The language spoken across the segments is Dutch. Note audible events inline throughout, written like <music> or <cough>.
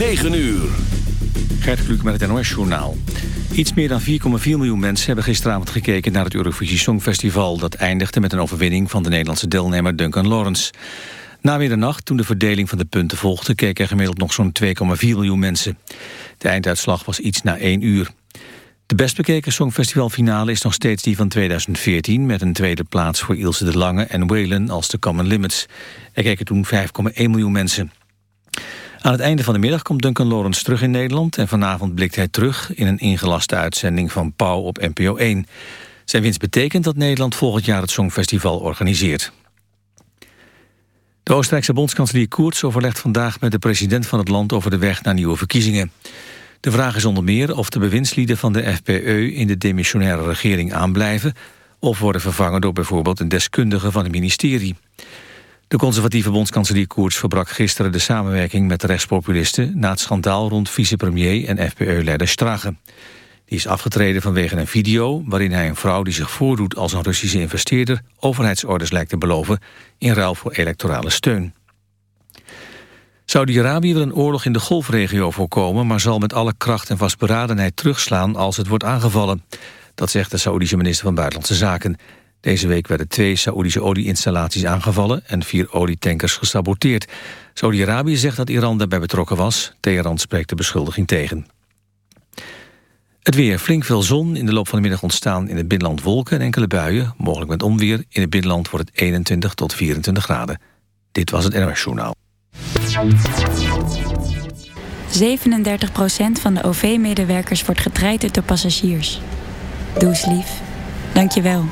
9 uur. Gert Kluk met het NOS-journaal. Iets meer dan 4,4 miljoen mensen hebben gisteravond gekeken naar het Eurovisie Songfestival. Dat eindigde met een overwinning van de Nederlandse deelnemer Duncan Lawrence. Na middernacht, toen de verdeling van de punten volgde, keken er gemiddeld nog zo'n 2,4 miljoen mensen. De einduitslag was iets na 1 uur. De best bekeken Songfestivalfinale is nog steeds die van 2014... met een tweede plaats voor Ilse de Lange en Waylon als de Common Limits. Er keken toen 5,1 miljoen mensen. Aan het einde van de middag komt Duncan Lawrence terug in Nederland... en vanavond blikt hij terug in een ingelaste uitzending van Pauw op NPO 1. Zijn winst betekent dat Nederland volgend jaar het Songfestival organiseert. De Oostenrijkse bondskanselier Koerts overlegt vandaag met de president van het land... over de weg naar nieuwe verkiezingen. De vraag is onder meer of de bewindslieden van de FPE in de demissionaire regering aanblijven... of worden vervangen door bijvoorbeeld een deskundige van het ministerie. De conservatieve bondskanselier Koerts verbrak gisteren de samenwerking met de rechtspopulisten... na het schandaal rond vicepremier en FPE-leider Strache. Die is afgetreden vanwege een video waarin hij een vrouw die zich voordoet als een Russische investeerder... overheidsorders lijkt te beloven in ruil voor electorale steun. Saudi-Arabië wil een oorlog in de golfregio voorkomen... maar zal met alle kracht en vastberadenheid terugslaan als het wordt aangevallen. Dat zegt de Saoedische minister van Buitenlandse Zaken. Deze week werden twee Saoedische olieinstallaties aangevallen... en vier olietankers gesaboteerd. Saudi-Arabië zegt dat Iran daarbij betrokken was. Teheran spreekt de beschuldiging tegen. Het weer. Flink veel zon. In de loop van de middag ontstaan in het binnenland wolken en enkele buien. Mogelijk met onweer. In het binnenland wordt het 21 tot 24 graden. Dit was het NOS Journaal. 37% van de OV-medewerkers wordt getraind door passagiers. Doe lief. Dank je wel.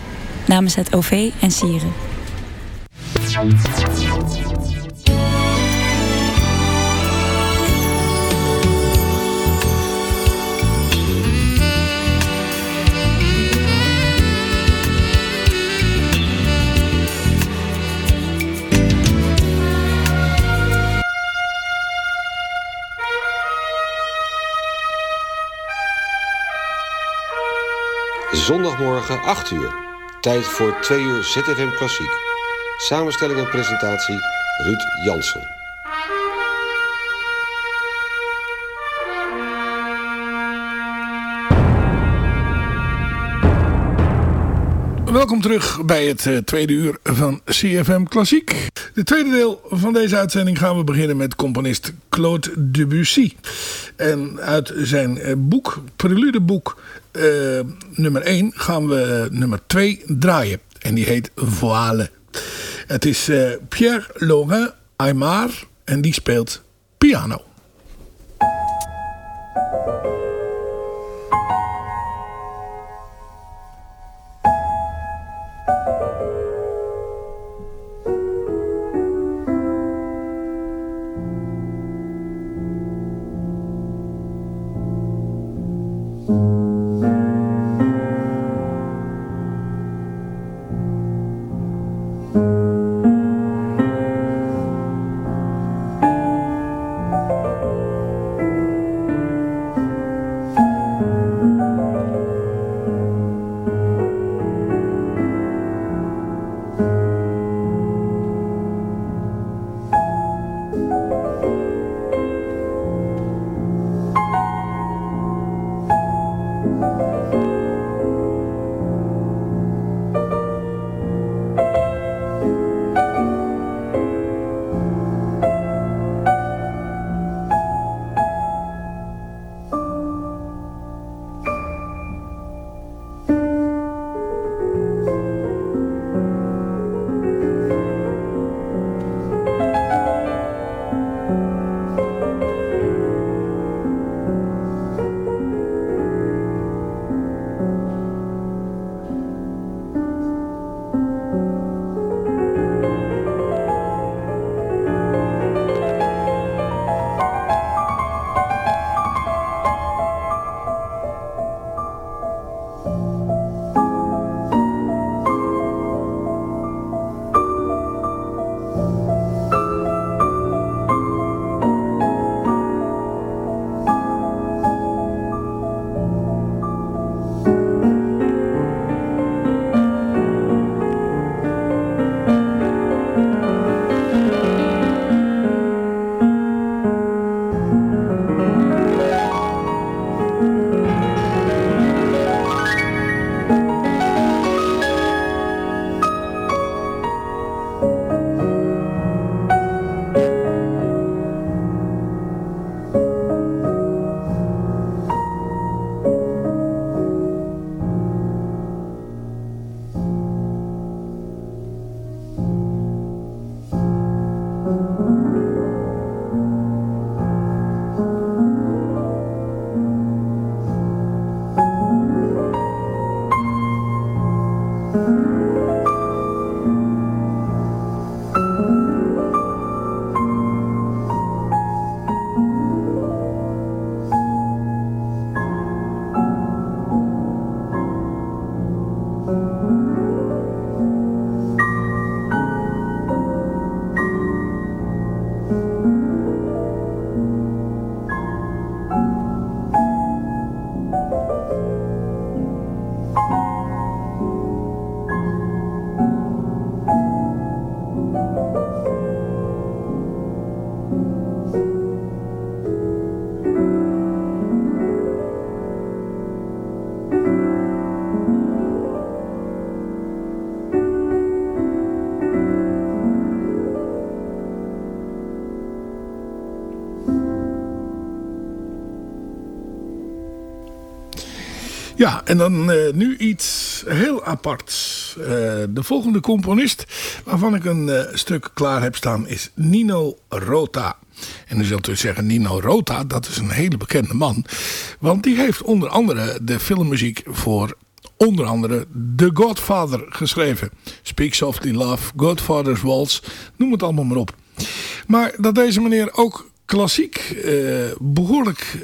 Namens het OV en Sieren. Zondagmorgen 8 uur. Tijd voor 2 uur ZFM Klassiek. Samenstelling en presentatie Ruud Jansen. Welkom terug bij het uh, tweede uur van CFM Klassiek. De tweede deel van deze uitzending gaan we beginnen met componist Claude Debussy. En uit zijn uh, boek, preludeboek uh, nummer 1 gaan we nummer 2 draaien. En die heet Voile. Het is Pierre Laurent Aymar en die speelt piano. Ja, en dan uh, nu iets heel aparts. Uh, de volgende componist waarvan ik een uh, stuk klaar heb staan is Nino Rota. En u zult dus zeggen, Nino Rota, dat is een hele bekende man. Want die heeft onder andere de filmmuziek voor onder andere The Godfather geschreven. Speak Softly Love, Godfather's Waltz, noem het allemaal maar op. Maar dat deze meneer ook klassiek behoorlijk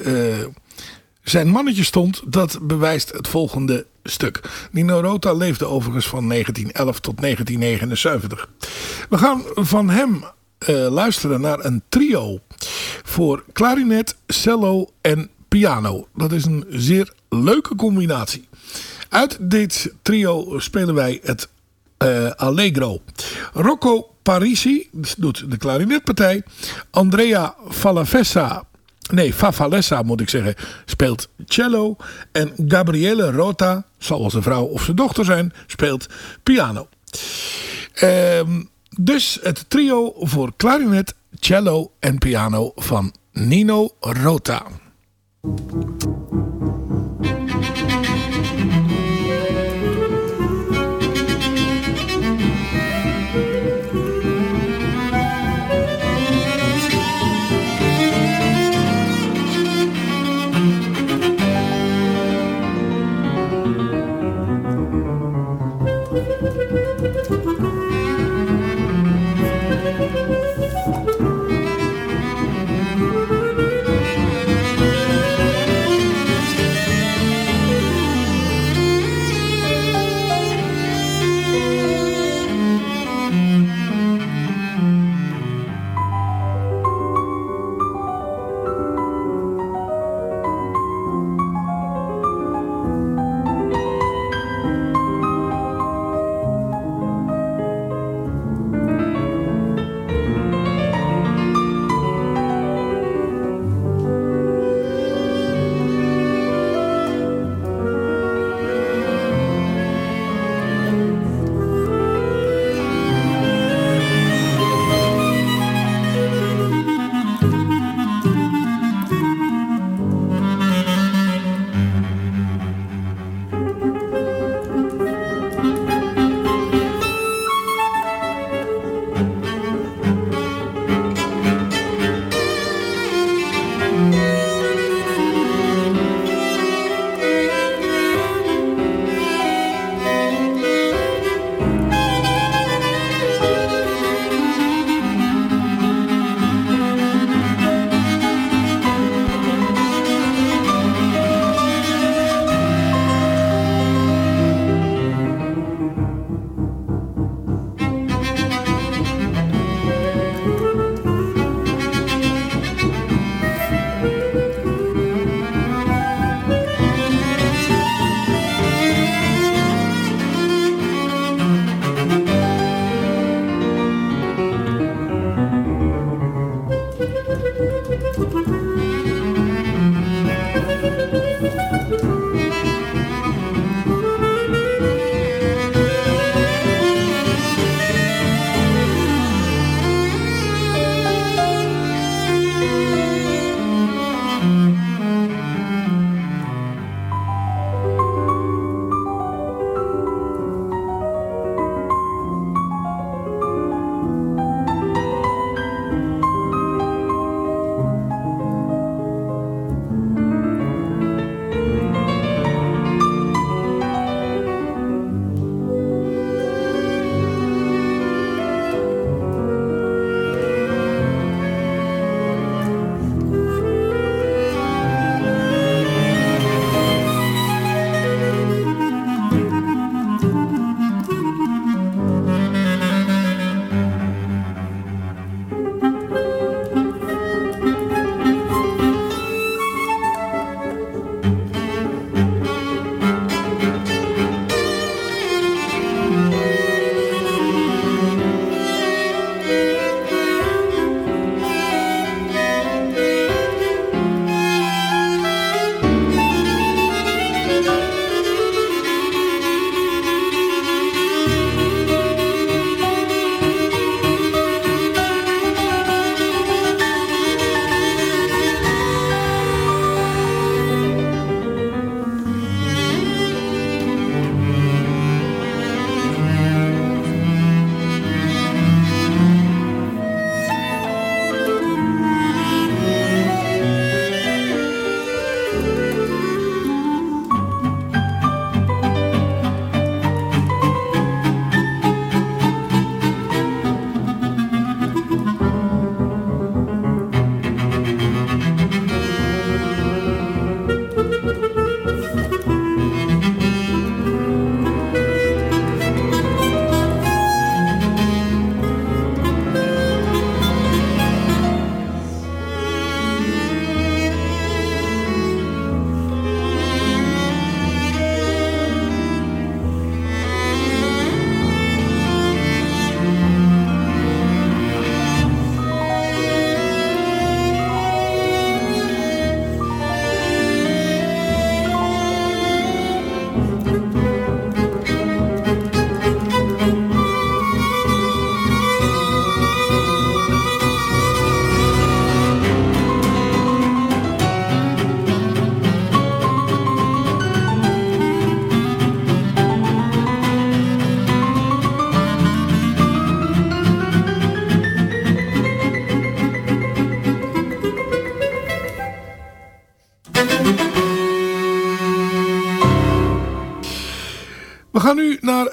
zijn mannetje stond, dat bewijst het volgende stuk. Nino Rota leefde overigens van 1911 tot 1979. We gaan van hem uh, luisteren naar een trio voor klarinet, cello en piano. Dat is een zeer leuke combinatie. Uit dit trio spelen wij het uh, Allegro. Rocco Parisi doet de klarinetpartij. Andrea Falavessa Nee, Favalessa moet ik zeggen, speelt cello. En Gabriele Rota, zal zijn vrouw of zijn dochter zijn, speelt piano. Ehm, dus het trio voor klarinet, cello en piano van Nino Rota.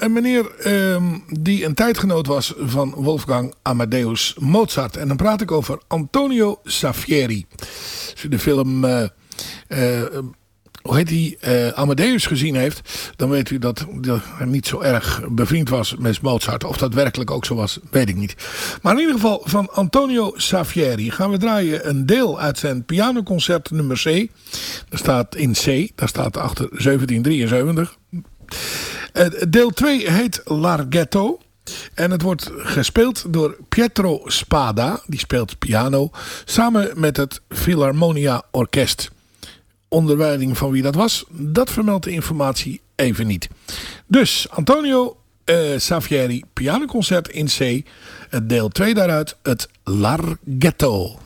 Een meneer ehm, die een tijdgenoot was van Wolfgang Amadeus Mozart. En dan praat ik over Antonio Saffieri. Als u de film... Uh, hoe heet die, uh, Amadeus gezien heeft, dan weet u dat hij niet zo erg bevriend was met Mozart. Of dat werkelijk ook zo was, weet ik niet. Maar in ieder geval van Antonio Saffieri gaan we draaien een deel uit zijn pianoconcert nummer C. Daar staat in C, daar staat achter 1773. Uh, deel 2 heet Larghetto. En het wordt gespeeld door Pietro Spada, die speelt piano, samen met het Philharmonia Orkest. Onderwijding van wie dat was, dat vermeldt de informatie even niet. Dus Antonio uh, Savieri, pianoconcert in C, deel 2 daaruit, het Larghetto.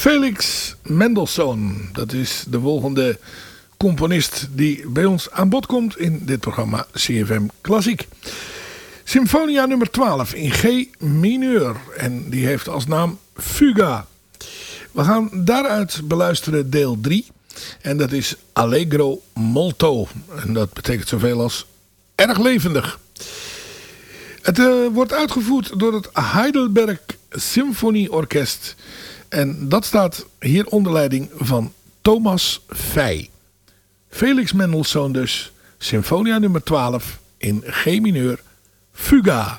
Felix Mendelssohn, dat is de volgende componist die bij ons aan bod komt in dit programma CFM Klassiek. Symfonia nummer 12 in G mineur en die heeft als naam Fuga. We gaan daaruit beluisteren deel 3 en dat is Allegro Molto en dat betekent zoveel als erg levendig. Het uh, wordt uitgevoerd door het Heidelberg Symfonieorkest en dat staat hier onder leiding van Thomas Fey. Felix Mendelssohn dus, Symfonia nummer 12 in G mineur, Fuga.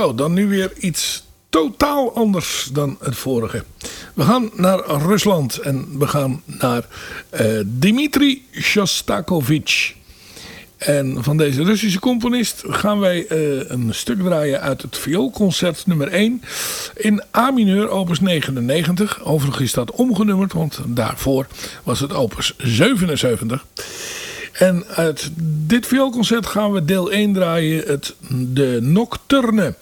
Zo, dan nu weer iets totaal anders dan het vorige. We gaan naar Rusland en we gaan naar uh, Dmitri Shostakovich. En van deze Russische componist gaan wij uh, een stuk draaien uit het vioolconcert nummer 1 in A mineur, opus 99. Overigens is dat omgenummerd, want daarvoor was het opus 77. En uit dit vioolconcert gaan we deel 1 draaien, het, de Nocturne.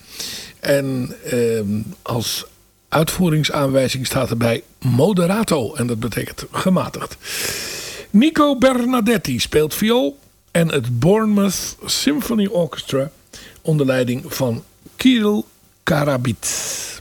En eh, als uitvoeringsaanwijzing staat erbij moderato. En dat betekent gematigd. Nico Bernadetti speelt viool. En het Bournemouth Symphony Orchestra onder leiding van Kirill Karabit.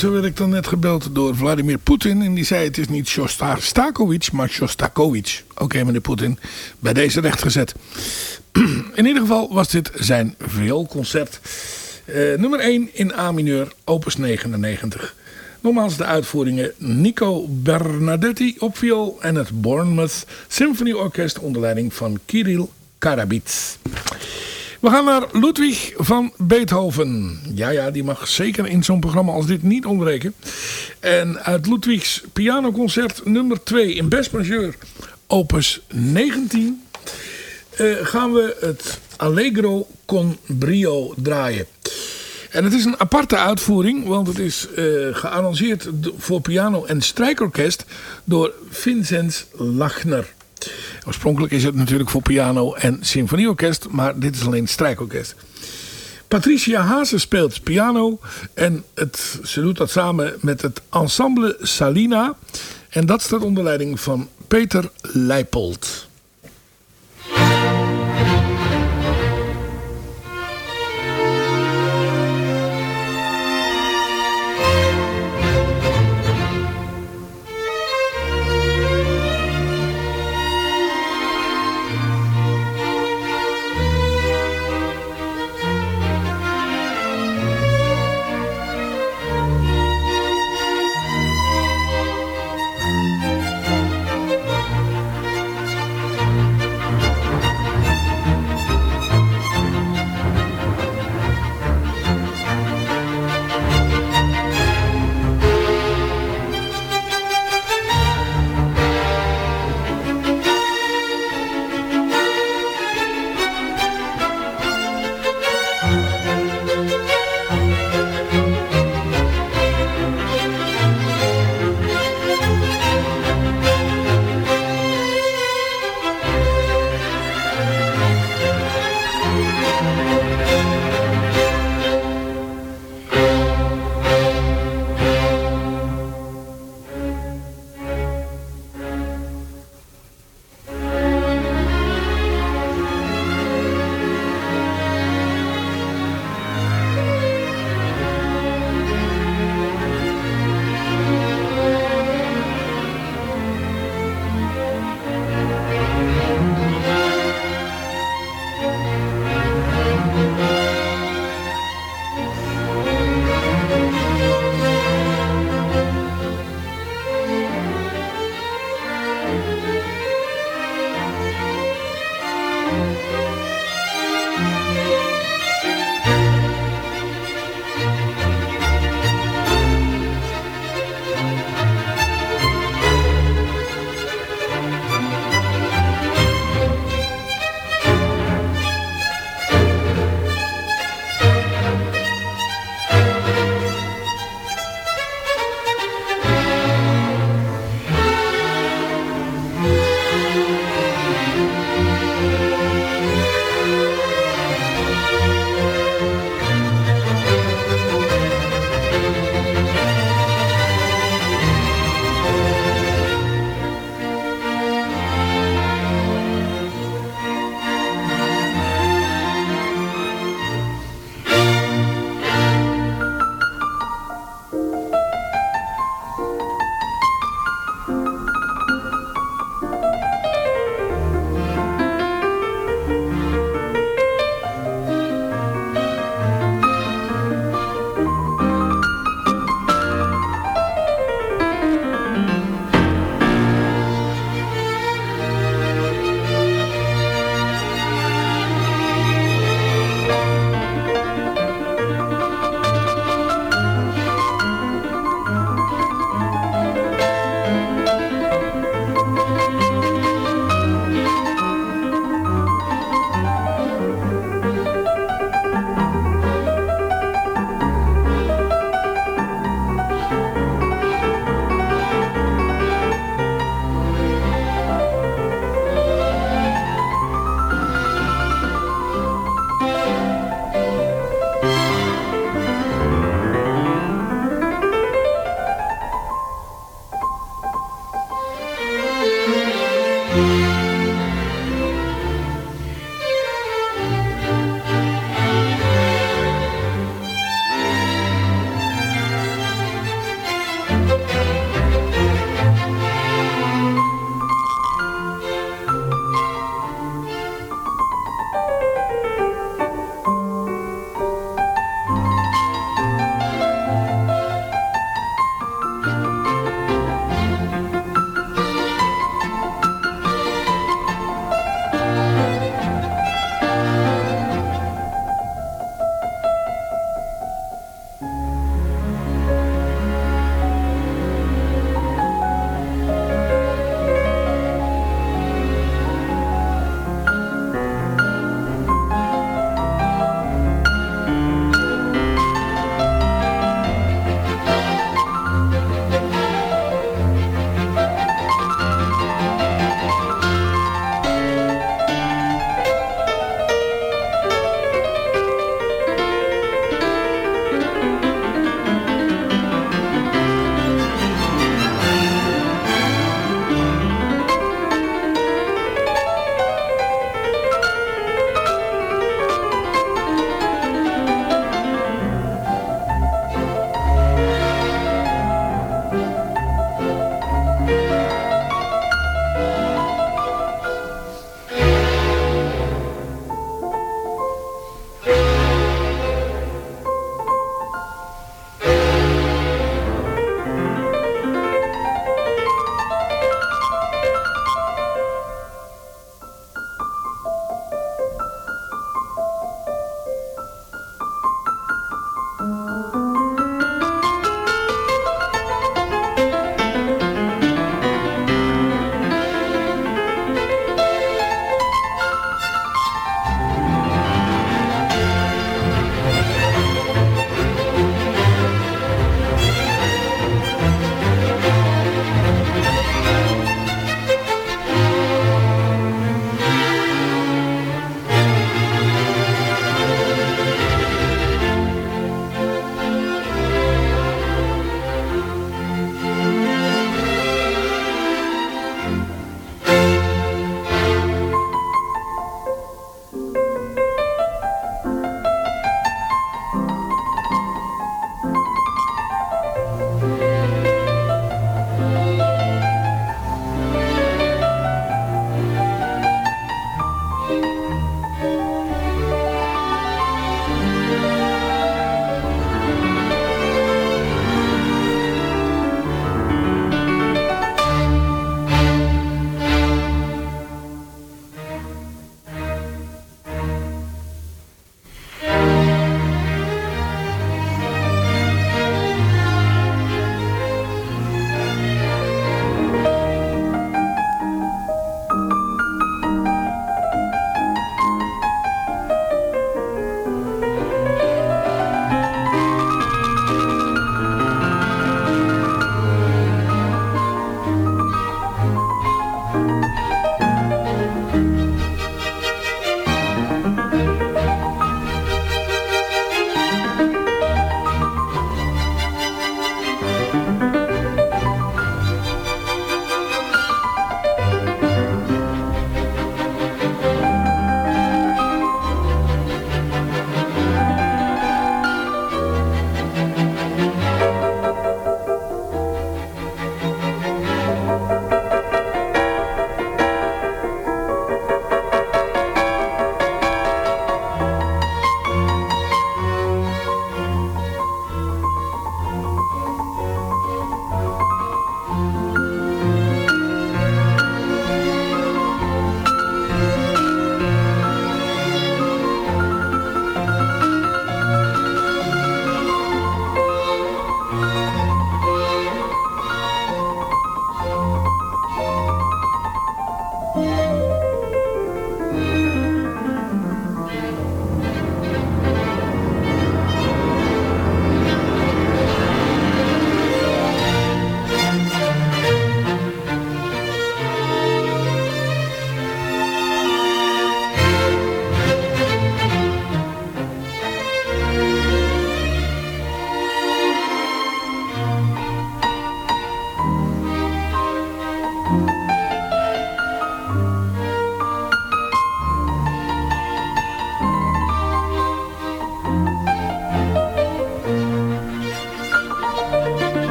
Zo werd ik dan net gebeld door Vladimir Poetin. En die zei het is niet Shostakovich, maar Shostakovich. Oké meneer Poetin, bij deze rechtgezet. <clears throat> In ieder geval was dit zijn vioolconcert. Uh, nummer 1 in A mineur, opus 99. Nogmaals de uitvoeringen Nico Bernadetti op viool en het Bournemouth Symphony Orkest onder leiding van Kirill Karabits. We gaan naar Ludwig van Beethoven. Ja, ja, die mag zeker in zo'n programma als dit niet ontbreken. En uit Ludwigs pianoconcert nummer 2 in Best Majeur, opus 19... Uh, gaan we het Allegro con brio draaien. En het is een aparte uitvoering, want het is uh, gearrangeerd voor piano en strijkorkest door Vincent Lachner. Oorspronkelijk is het natuurlijk voor piano en symfonieorkest, maar dit is alleen strijkorkest. Patricia Haase speelt piano en het, ze doet dat samen met het ensemble Salina. En dat staat onder leiding van Peter Leipold.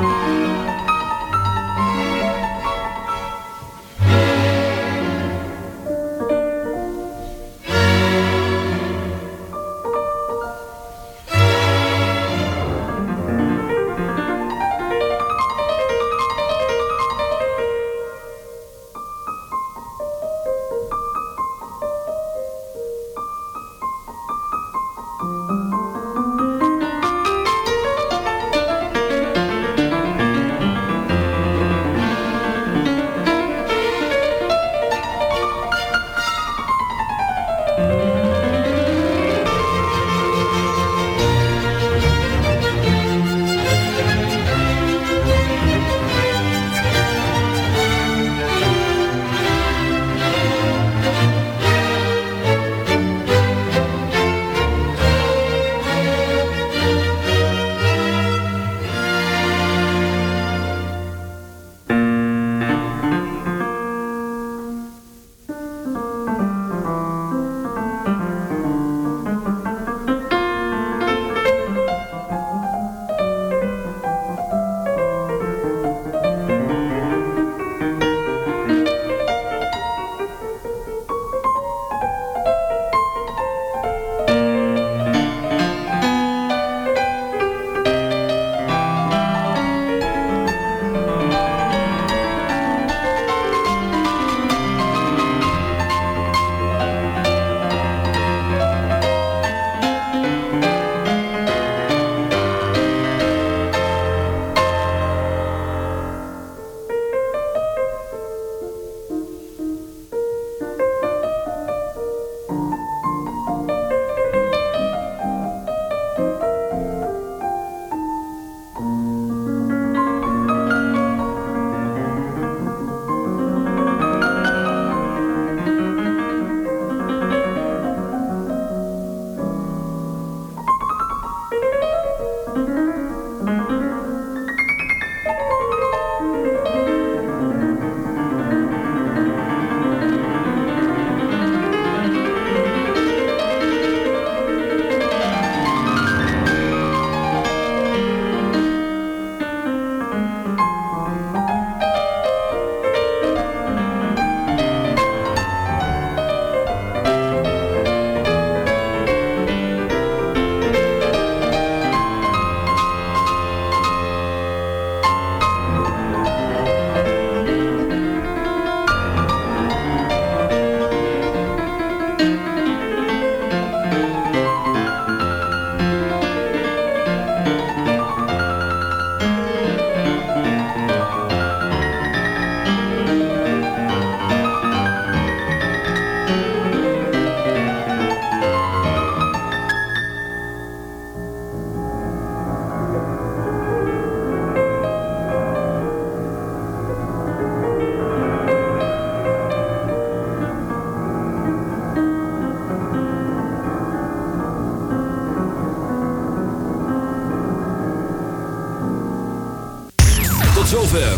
Bye.